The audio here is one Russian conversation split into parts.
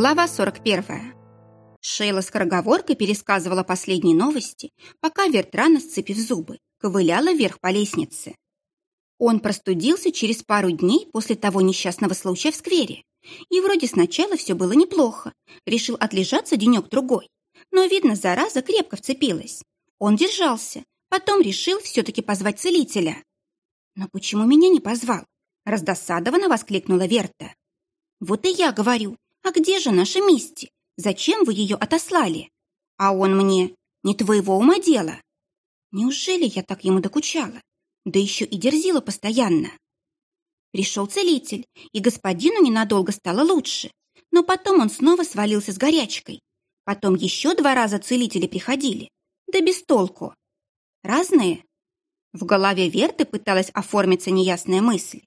Глава 41. Шейла скороговоркой пересказывала последние новости, пока Вертрана, сцепив зубы, ковыляла вверх по лестнице. Он простудился через пару дней после того несчастного случая в сквере. И вроде сначала все было неплохо. Решил отлежаться денек-другой. Но, видно, зараза крепко вцепилась. Он держался. Потом решил все-таки позвать целителя. «Но почему меня не позвал?» Раздосадованно воскликнула Верта. «Вот и я говорю, а где же наша Мисти? Зачем вы ее отослали? А он мне, не твоего ума дело. Неужели я так ему докучала? Да еще и дерзила постоянно. Пришел целитель, и господину ненадолго стало лучше. Но потом он снова свалился с горячкой. Потом еще два раза целители приходили. Да без толку. Разные? В голове Верты пыталась оформиться неясная мысль.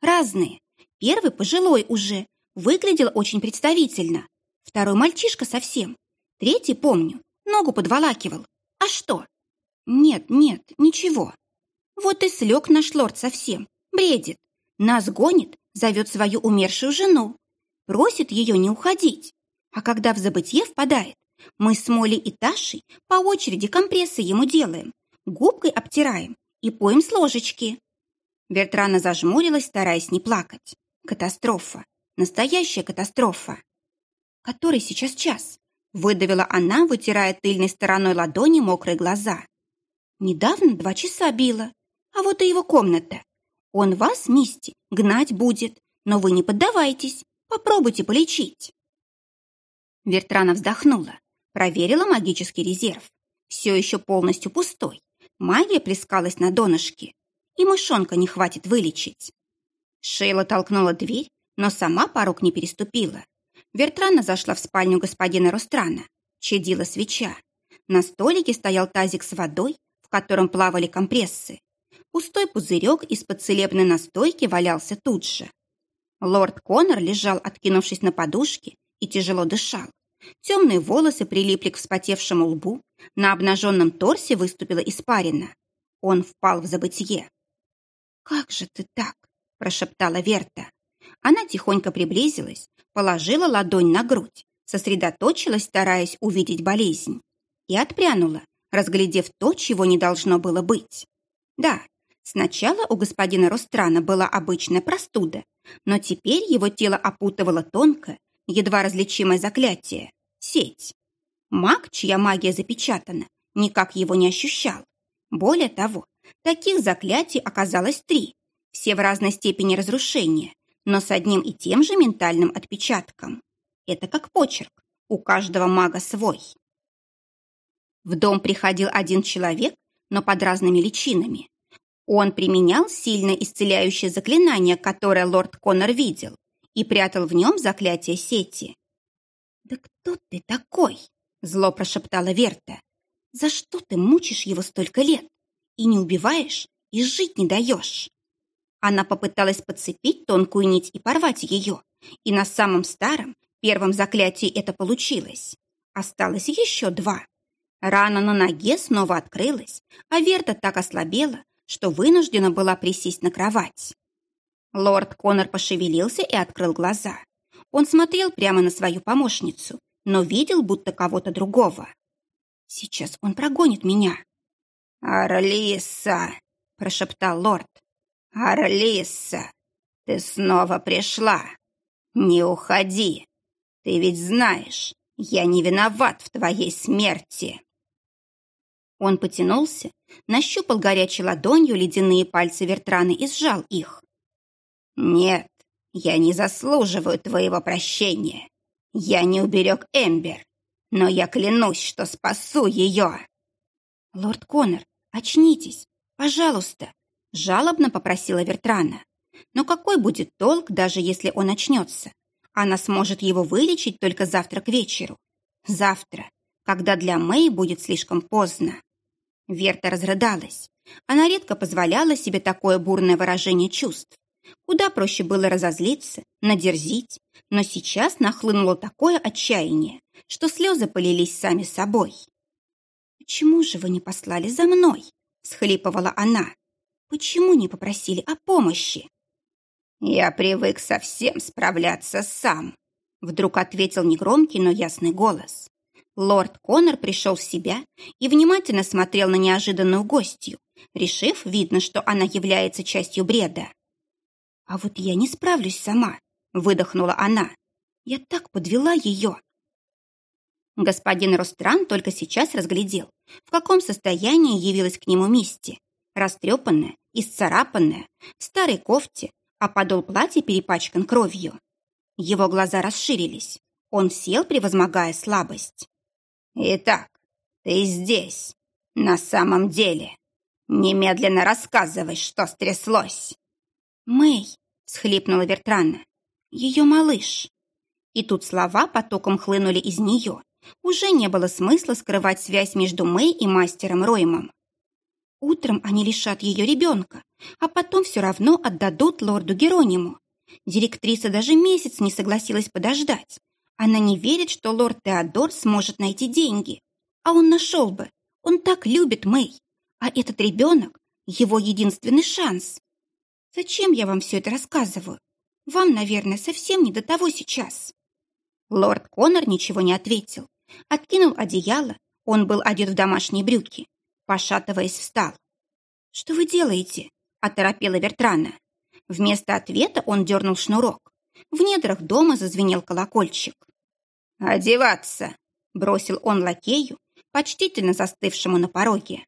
Разные. Первый пожилой уже, Выглядел очень представительно. Второй мальчишка совсем. Третий, помню, ногу подволакивал. А что? Нет, нет, ничего. Вот и слег наш лорд совсем. Бредит. Нас гонит, зовет свою умершую жену. Просит ее не уходить. А когда в забытье впадает, мы с Молей и Ташей по очереди компрессы ему делаем, губкой обтираем и поем с ложечки. Бертрана зажмурилась, стараясь не плакать. Катастрофа. Настоящая катастрофа. Который сейчас час? Выдавила она, вытирая тыльной стороной ладони мокрые глаза. Недавно два часа било. А вот и его комната. Он вас, Мисти, гнать будет. Но вы не поддавайтесь. Попробуйте полечить. Вертрана вздохнула. Проверила магический резерв. Все еще полностью пустой. Магия плескалась на донышке. И мышонка не хватит вылечить. Шейла толкнула дверь но сама порог не переступила. Вертрана зашла в спальню господина Ространа. Чадила свеча. На столике стоял тазик с водой, в котором плавали компрессы. Пустой пузырек из-под целебной настойки валялся тут же. Лорд Коннор лежал, откинувшись на подушке, и тяжело дышал. Темные волосы прилипли к вспотевшему лбу, на обнаженном торсе выступила испарина. Он впал в забытье. «Как же ты так?» – прошептала Верта. Она тихонько приблизилась, положила ладонь на грудь, сосредоточилась, стараясь увидеть болезнь, и отпрянула, разглядев то, чего не должно было быть. Да, сначала у господина Ространа была обычная простуда, но теперь его тело опутывало тонкое, едва различимое заклятие — сеть. Маг, чья магия запечатана, никак его не ощущал. Более того, таких заклятий оказалось три, все в разной степени разрушения, но с одним и тем же ментальным отпечатком. Это как почерк, у каждого мага свой. В дом приходил один человек, но под разными личинами. Он применял сильно исцеляющее заклинание, которое лорд Коннор видел, и прятал в нем заклятие сети. «Да кто ты такой?» – зло прошептала Верта. «За что ты мучишь его столько лет? И не убиваешь, и жить не даешь?» Она попыталась подцепить тонкую нить и порвать ее, и на самом старом, первом заклятии это получилось. Осталось еще два. Рана на ноге снова открылась, а Верта так ослабела, что вынуждена была присесть на кровать. Лорд Коннор пошевелился и открыл глаза. Он смотрел прямо на свою помощницу, но видел будто кого-то другого. «Сейчас он прогонит меня». «Арлиса!» – прошептал лорд. «Арлиса, ты снова пришла. Не уходи. Ты ведь знаешь, я не виноват в твоей смерти». Он потянулся, нащупал горячей ладонью ледяные пальцы Вертраны и сжал их. «Нет, я не заслуживаю твоего прощения. Я не уберег Эмбер, но я клянусь, что спасу ее». «Лорд Коннор, очнитесь, пожалуйста, Жалобно попросила Вертрана. Но какой будет толк, даже если он очнется? Она сможет его вылечить только завтра к вечеру. Завтра, когда для Мэй будет слишком поздно. Верта разрыдалась. Она редко позволяла себе такое бурное выражение чувств. Куда проще было разозлиться, надерзить, но сейчас нахлынуло такое отчаяние, что слезы полились сами собой. «Почему же вы не послали за мной?» – схлипывала она. Почему не попросили о помощи? Я привык совсем справляться сам. Вдруг ответил негромкий, но ясный голос. Лорд Коннор пришел в себя и внимательно смотрел на неожиданную гостью, решив, видно, что она является частью бреда. «А вот я не справлюсь сама», — выдохнула она. «Я так подвела ее». Господин Ростран только сейчас разглядел, в каком состоянии явилась к нему Мисти. Растрепанная, исцарапанная, в старой кофте, а подол платья перепачкан кровью. Его глаза расширились. Он сел, превозмогая слабость. «Итак, ты здесь, на самом деле. Немедленно рассказывай, что стряслось». «Мэй», — схлипнула Вертрана, — «ее малыш». И тут слова потоком хлынули из нее. Уже не было смысла скрывать связь между Мэй и мастером Роймом. Утром они лишат ее ребенка, а потом все равно отдадут лорду Герониму. Директриса даже месяц не согласилась подождать. Она не верит, что лорд Теодор сможет найти деньги. А он нашел бы. Он так любит Мэй. А этот ребенок — его единственный шанс. Зачем я вам все это рассказываю? Вам, наверное, совсем не до того сейчас. Лорд Коннор ничего не ответил. Откинул одеяло. Он был одет в домашние брюки. Пошатываясь, встал. «Что вы делаете?» – оторопела Вертрана. Вместо ответа он дернул шнурок. В недрах дома зазвенел колокольчик. «Одеваться!» – бросил он лакею, почтительно застывшему на пороге.